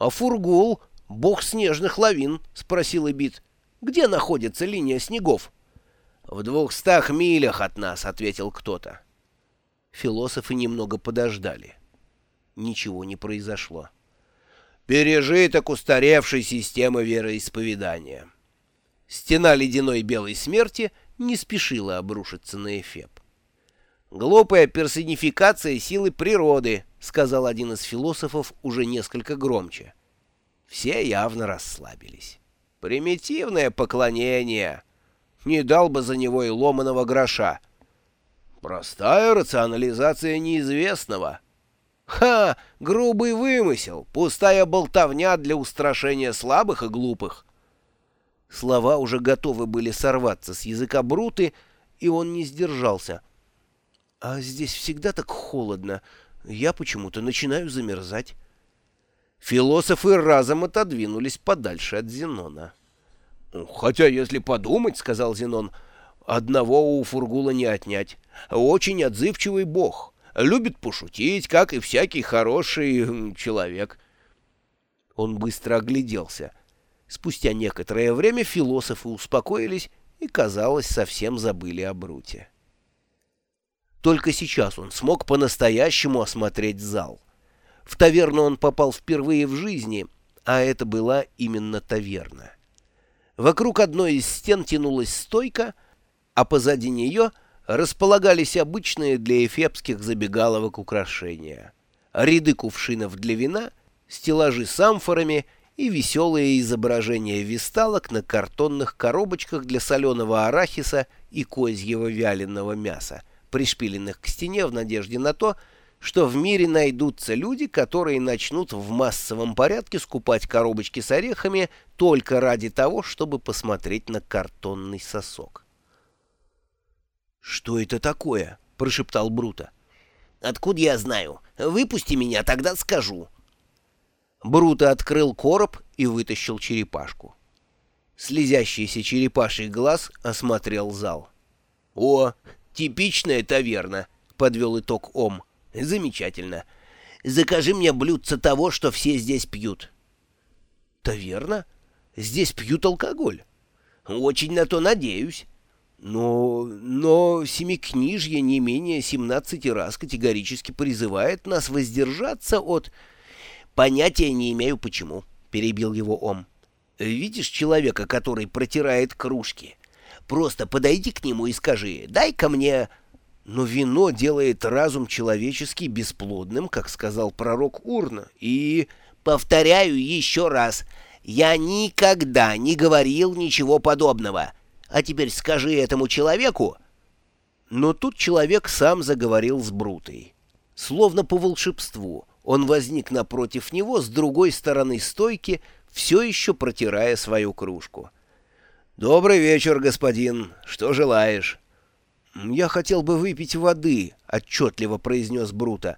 «А Фургул — бог снежных лавин?» — спросил Эбит. «Где находится линия снегов?» «В двухстах милях от нас», — ответил кто-то. Философы немного подождали. Ничего не произошло. Пережиток устаревшей системы вероисповедания. Стена ледяной белой смерти не спешила обрушиться на Эфеб. «Глупая персонификация силы природы», — сказал один из философов уже несколько громче. Все явно расслабились. «Примитивное поклонение. Не дал бы за него и ломаного гроша. Простая рационализация неизвестного». «Ха! Грубый вымысел, пустая болтовня для устрашения слабых и глупых». Слова уже готовы были сорваться с языка Бруты, и он не сдержался. «А здесь всегда так холодно. Я почему-то начинаю замерзать». Философы разом отодвинулись подальше от Зенона. «Хотя, если подумать, — сказал Зенон, — одного у Фургула не отнять. Очень отзывчивый бог. Любит пошутить, как и всякий хороший человек». Он быстро огляделся — Спустя некоторое время философы успокоились и, казалось, совсем забыли о Бруте. Только сейчас он смог по-настоящему осмотреть зал. В таверну он попал впервые в жизни, а это была именно таверна. Вокруг одной из стен тянулась стойка, а позади нее располагались обычные для эфепских забегаловок украшения. Ряды кувшинов для вина, стеллажи с амфорами — и веселые изображения висталок на картонных коробочках для соленого арахиса и козьего вяленого мяса, пришпиленных к стене в надежде на то, что в мире найдутся люди, которые начнут в массовом порядке скупать коробочки с орехами только ради того, чтобы посмотреть на картонный сосок. «Что это такое?» — прошептал Брута. «Откуда я знаю? Выпусти меня, тогда скажу», Бруто открыл короб и вытащил черепашку. Слезящийся черепаший глаз осмотрел зал. «О, типичная таверна», — подвел итог Ом. «Замечательно. Закажи мне блюдце того, что все здесь пьют». «Таверна? Здесь пьют алкоголь?» «Очень на то надеюсь». Но, но Семикнижье не менее семнадцати раз категорически призывает нас воздержаться от... «Понятия не имею, почему», — перебил его Ом. «Видишь человека, который протирает кружки? Просто подойди к нему и скажи, дай-ка мне...» Но вино делает разум человеческий бесплодным, как сказал пророк Урна, и... Повторяю еще раз, я никогда не говорил ничего подобного. А теперь скажи этому человеку... Но тут человек сам заговорил с Брутой. Словно по волшебству — он возник напротив него с другой стороны стойки, все еще протирая свою кружку. «Добрый вечер, господин. Что желаешь?» «Я хотел бы выпить воды», — отчетливо произнес Брута.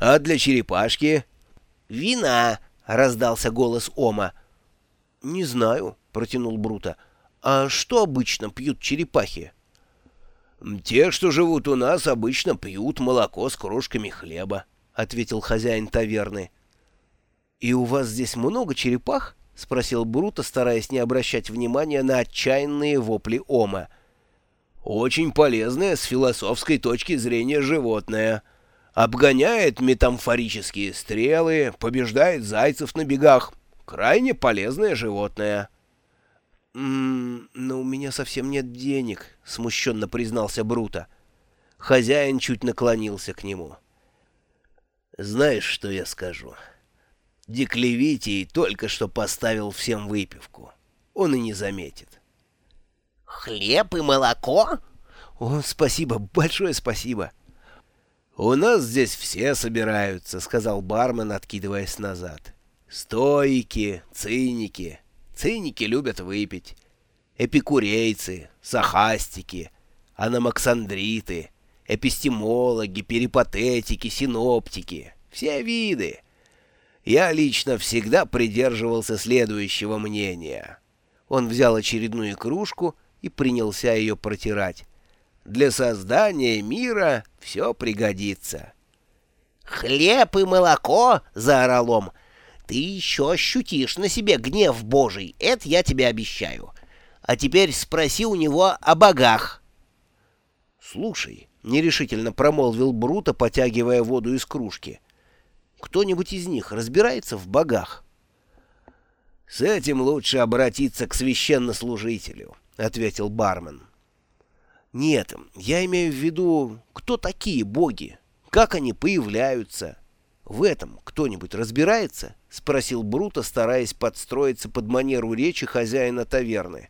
«А для черепашки?» «Вина», — раздался голос Ома. «Не знаю», — протянул Брута. «А что обычно пьют черепахи?» «Те, что живут у нас, обычно пьют молоко с крошками хлеба». — ответил хозяин таверны. «И у вас здесь много черепах?» — спросил Бруто, стараясь не обращать внимания на отчаянные вопли Ома. «Очень полезное с философской точки зрения животное. Обгоняет метамфорические стрелы, побеждает зайцев на бегах. Крайне полезное животное». «М -м, «Но у меня совсем нет денег», — смущенно признался Бруто. Хозяин чуть наклонился к нему. Знаешь, что я скажу? Деклевитий только что поставил всем выпивку. Он и не заметит. «Хлеб и молоко?» «О, спасибо, большое спасибо!» «У нас здесь все собираются», — сказал бармен, откидываясь назад. «Стойки, циники. Циники любят выпить. Эпикурейцы, сахастики, анамаксандриты, эпистемологи, перипатетики, синоптики, все виды. Я лично всегда придерживался следующего мнения. Он взял очередную кружку и принялся ее протирать. Для создания мира все пригодится. «Хлеб и молоко!» — заорал он. Ты еще ощутишь на себе гнев Божий, это я тебе обещаю. А теперь спроси у него о богах». «Слушай», — нерешительно промолвил Бруто, потягивая воду из кружки, — «кто-нибудь из них разбирается в богах?» «С этим лучше обратиться к священнослужителю», — ответил бармен. «Нет, я имею в виду, кто такие боги, как они появляются. В этом кто-нибудь разбирается?» — спросил Бруто, стараясь подстроиться под манеру речи хозяина таверны.